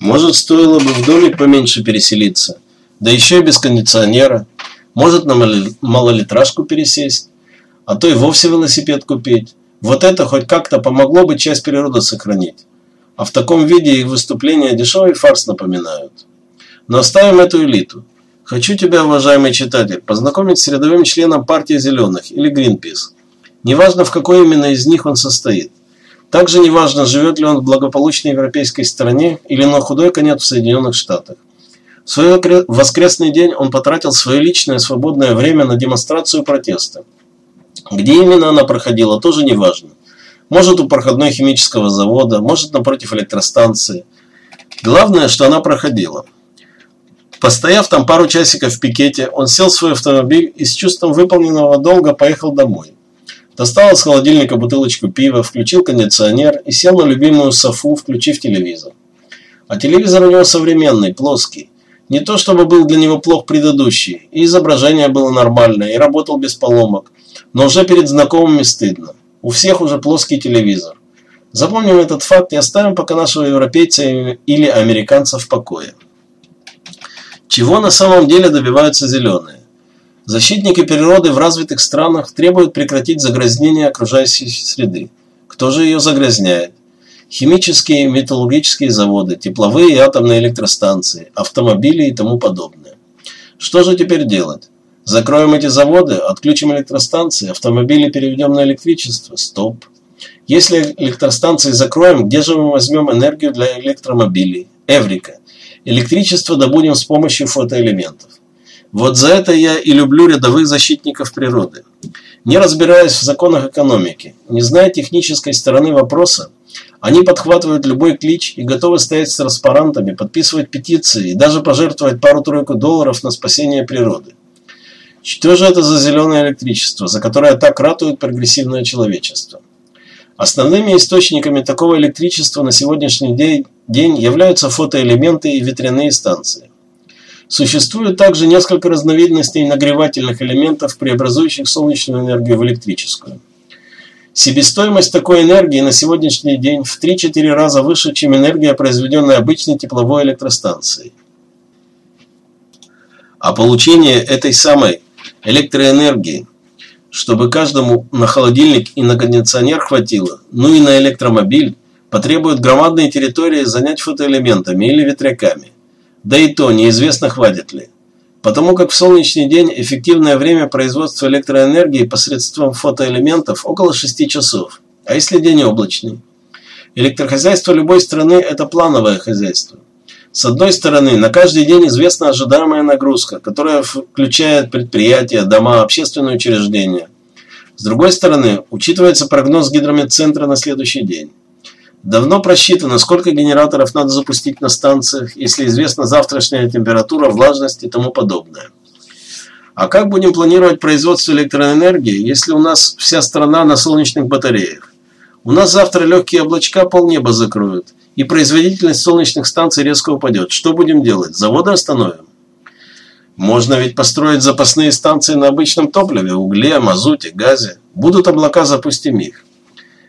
Может, стоило бы в домик поменьше переселиться, да еще и без кондиционера. Может, на малолитражку пересесть, а то и вовсе велосипед купить. Вот это хоть как-то помогло бы часть природы сохранить. А в таком виде их выступления дешевый фарс напоминают. Но оставим эту элиту. Хочу тебя, уважаемый читатель, познакомить с рядовым членом партии «Зеленых» или «Гринпис». Неважно, в какой именно из них он состоит. Также неважно, живет ли он в благополучной европейской стране или на худой конец в Соединенных Штатах. В свой воскресный день он потратил свое личное свободное время на демонстрацию протеста. Где именно она проходила, тоже не важно. Может у проходной химического завода, может напротив электростанции. Главное, что она проходила. Постояв там пару часиков в пикете, он сел в свой автомобиль и с чувством выполненного долга поехал домой. Достал из холодильника бутылочку пива, включил кондиционер и сел на любимую софу, включив телевизор. А телевизор у него современный, плоский. Не то чтобы был для него плох предыдущий, и изображение было нормальное, и работал без поломок, но уже перед знакомыми стыдно. У всех уже плоский телевизор. Запомним этот факт и оставим пока нашего европейца или американца в покое. Чего на самом деле добиваются зеленые? Защитники природы в развитых странах требуют прекратить загрязнение окружающей среды. Кто же ее загрязняет? Химические и металлургические заводы, тепловые и атомные электростанции, автомобили и тому подобное. Что же теперь делать? Закроем эти заводы, отключим электростанции, автомобили переведем на электричество? Стоп. Если электростанции закроем, где же мы возьмем энергию для электромобилей? Эврика. Электричество добудем с помощью фотоэлементов. Вот за это я и люблю рядовых защитников природы. Не разбираясь в законах экономики, не зная технической стороны вопроса, они подхватывают любой клич и готовы стоять с транспарантами, подписывать петиции и даже пожертвовать пару-тройку долларов на спасение природы. Что же это за зеленое электричество, за которое так ратует прогрессивное человечество? Основными источниками такого электричества на сегодняшний день являются фотоэлементы и ветряные станции. Существует также несколько разновидностей нагревательных элементов, преобразующих солнечную энергию в электрическую. Себестоимость такой энергии на сегодняшний день в 3-4 раза выше, чем энергия, произведенная обычной тепловой электростанцией. А получение этой самой электроэнергии, чтобы каждому на холодильник и на кондиционер хватило, ну и на электромобиль, потребует громадные территории занять фотоэлементами или ветряками – да и то неизвестно хватит ли. Потому как в солнечный день эффективное время производства электроэнергии посредством фотоэлементов около 6 часов. А если день облачный? Электрохозяйство любой страны – это плановое хозяйство. С одной стороны, на каждый день известна ожидаемая нагрузка, которая включает предприятия, дома, общественные учреждения. С другой стороны, учитывается прогноз гидрометцентра на следующий день. Давно просчитано, сколько генераторов надо запустить на станциях, если известна завтрашняя температура, влажность и тому подобное. А как будем планировать производство электроэнергии, если у нас вся страна на солнечных батареях? У нас завтра легкие облачка полнеба закроют, и производительность солнечных станций резко упадет. Что будем делать? Заводы остановим? Можно ведь построить запасные станции на обычном топливе, угле, мазуте, газе. Будут облака, запустим их.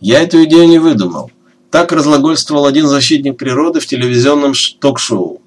Я эту идею не выдумал. Так разлагольствовал один защитник природы в телевизионном ток-шоу.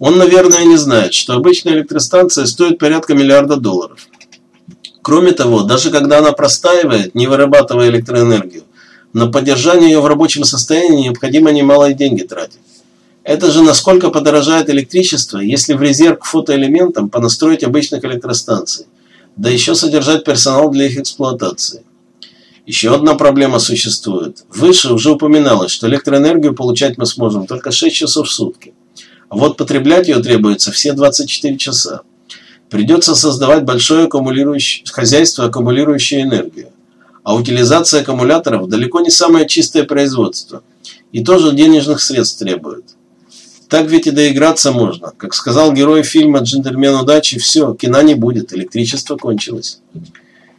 Он, наверное, не знает, что обычная электростанция стоит порядка миллиарда долларов. Кроме того, даже когда она простаивает, не вырабатывая электроэнергию, на поддержание ее в рабочем состоянии необходимо немалые деньги тратить. Это же насколько подорожает электричество, если в резерв к фотоэлементам понастроить обычных электростанций, да еще содержать персонал для их эксплуатации. Еще одна проблема существует. Выше уже упоминалось, что электроэнергию получать мы сможем только 6 часов в сутки. А вот потреблять ее требуется все 24 часа. Придется создавать большое аккумулирующее, хозяйство, аккумулирующее энергию. А утилизация аккумуляторов далеко не самое чистое производство. И тоже денежных средств требует. Так ведь и доиграться можно. Как сказал герой фильма «Джентльмен удачи», все, кино не будет, электричество кончилось.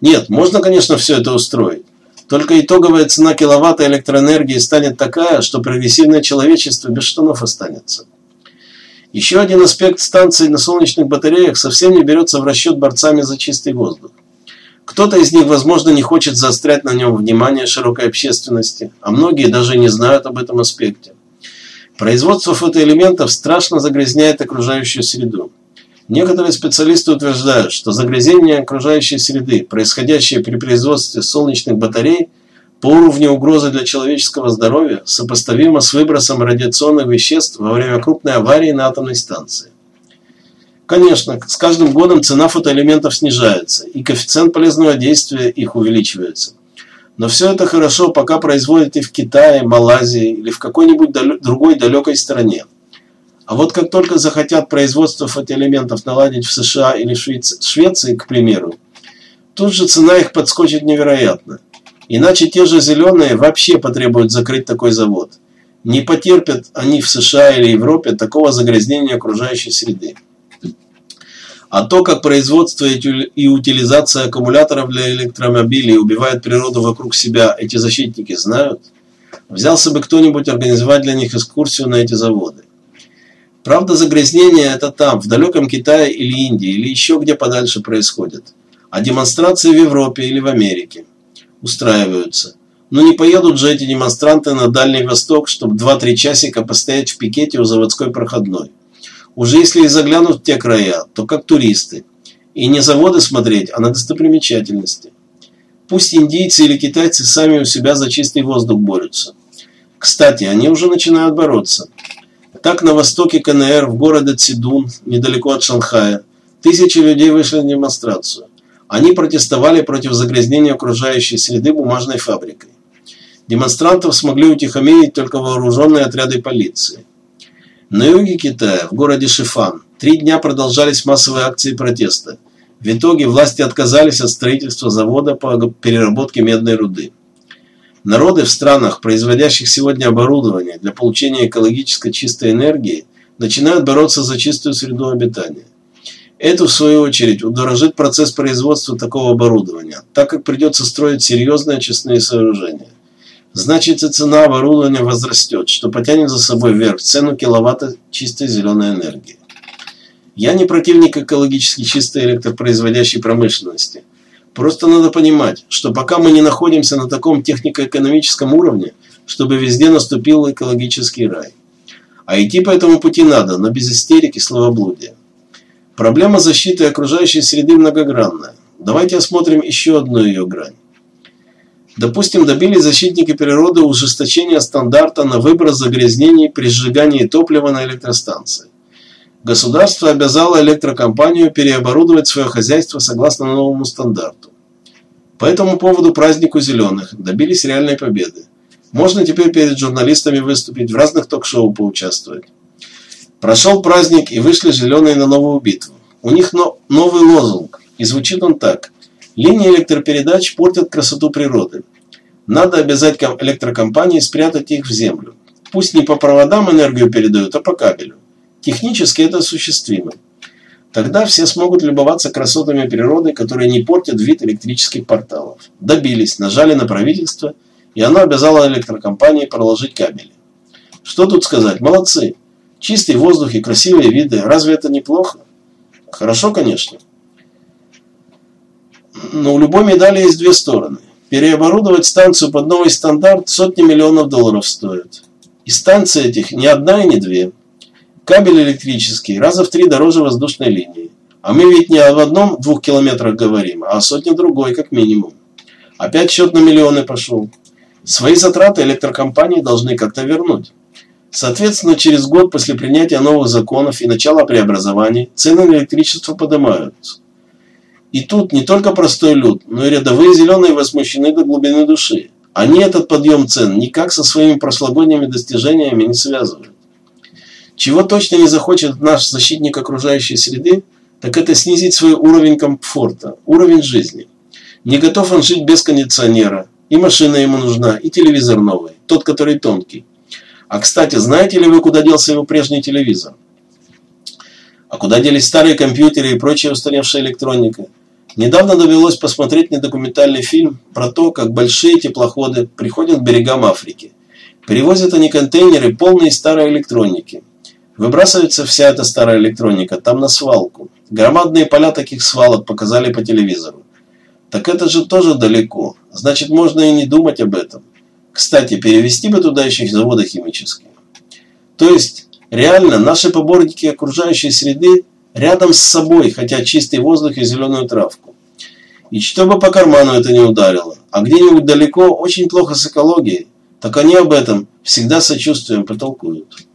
Нет, можно, конечно, все это устроить. Только итоговая цена киловатта электроэнергии станет такая, что прогрессивное человечество без штанов останется. Еще один аспект станций на солнечных батареях совсем не берется в расчет борцами за чистый воздух. Кто-то из них, возможно, не хочет заострять на нем внимание широкой общественности, а многие даже не знают об этом аспекте. Производство фотоэлементов страшно загрязняет окружающую среду. Некоторые специалисты утверждают, что загрязнение окружающей среды, происходящее при производстве солнечных батарей, по уровню угрозы для человеческого здоровья сопоставимо с выбросом радиационных веществ во время крупной аварии на атомной станции. Конечно, с каждым годом цена фотоэлементов снижается, и коэффициент полезного действия их увеличивается. Но все это хорошо, пока производят в Китае, Малайзии или в какой-нибудь другой далекой стране. А вот как только захотят производство фотоэлементов наладить в США или Швеции, к примеру, тут же цена их подскочит невероятно. Иначе те же зеленые вообще потребуют закрыть такой завод. Не потерпят они в США или Европе такого загрязнения окружающей среды. А то, как производство и утилизация аккумуляторов для электромобилей убивает природу вокруг себя, эти защитники знают. Взялся бы кто-нибудь организовать для них экскурсию на эти заводы. Правда, загрязнение это там, в далеком Китае или Индии, или еще где подальше происходит. А демонстрации в Европе или в Америке устраиваются. Но не поедут же эти демонстранты на Дальний Восток, чтобы 2-3 часика постоять в пикете у заводской проходной. Уже если и заглянут в те края, то как туристы. И не заводы смотреть, а на достопримечательности. Пусть индийцы или китайцы сами у себя за чистый воздух борются. Кстати, они уже начинают бороться. Так на востоке КНР, в городе Цидун, недалеко от Шанхая, тысячи людей вышли на демонстрацию. Они протестовали против загрязнения окружающей среды бумажной фабрикой. Демонстрантов смогли утихомирить только вооруженные отряды полиции. На юге Китая, в городе Шифан, три дня продолжались массовые акции протеста. В итоге власти отказались от строительства завода по переработке медной руды. Народы в странах, производящих сегодня оборудование для получения экологически чистой энергии, начинают бороться за чистую среду обитания. Это, в свою очередь, удорожит процесс производства такого оборудования, так как придется строить серьезные очистные сооружения. Значит и цена оборудования возрастет, что потянет за собой вверх цену киловатта чистой зеленой энергии. Я не противник экологически чистой электропроизводящей промышленности. Просто надо понимать, что пока мы не находимся на таком технико-экономическом уровне, чтобы везде наступил экологический рай. А идти по этому пути надо, но без истерики и словоблудия. Проблема защиты окружающей среды многогранная. Давайте осмотрим еще одну ее грань. Допустим, добились защитники природы ужесточения стандарта на выброс загрязнений при сжигании топлива на электростанции. Государство обязало электрокомпанию переоборудовать свое хозяйство согласно новому стандарту. По этому поводу празднику зеленых добились реальной победы. Можно теперь перед журналистами выступить, в разных ток-шоу поучаствовать. Прошел праздник и вышли зеленые на новую битву. У них новый лозунг, и звучит он так – Линии электропередач портят красоту природы. Надо обязать электрокомпании спрятать их в землю. Пусть не по проводам энергию передают, а по кабелю. Технически это осуществимо. Тогда все смогут любоваться красотами природы, которые не портят вид электрических порталов. Добились, нажали на правительство, и оно обязало электрокомпании проложить кабели. Что тут сказать? Молодцы. Чистый воздух и красивые виды. Разве это неплохо? Хорошо, конечно. Но у любой медали есть две стороны. Переоборудовать станцию под новый стандарт сотни миллионов долларов стоит. И станции этих не одна и не две. Кабель электрический раза в три дороже воздушной линии. А мы ведь не об одном-двух километрах говорим, а о сотне другой, как минимум. Опять счет на миллионы пошел. Свои затраты электрокомпании должны как-то вернуть. Соответственно, через год после принятия новых законов и начала преобразований цены на электричество поднимаются. И тут не только простой люд, но и рядовые зеленые возмущены до глубины души. Они этот подъем цен никак со своими прошлогодними достижениями не связывают. Чего точно не захочет наш защитник окружающей среды, так это снизить свой уровень комфорта, уровень жизни. Не готов он жить без кондиционера, и машина ему нужна, и телевизор новый, тот, который тонкий. А кстати, знаете ли вы, куда делся его прежний телевизор? А куда делись старые компьютеры и прочая устаревшая электроника? Недавно довелось посмотреть недокументальный фильм про то, как большие теплоходы приходят к берегам Африки. Перевозят они контейнеры, полные старой электроники. Выбрасывается вся эта старая электроника там на свалку. Громадные поля таких свалок показали по телевизору. Так это же тоже далеко. Значит, можно и не думать об этом. Кстати, перевести бы туда еще заводы химические. То есть, реально, наши поборники окружающей среды рядом с собой хотят чистый воздух и зеленую травку. И чтобы по карману это не ударило, а где-нибудь далеко очень плохо с экологией, так они об этом всегда сочувствием потолкуют.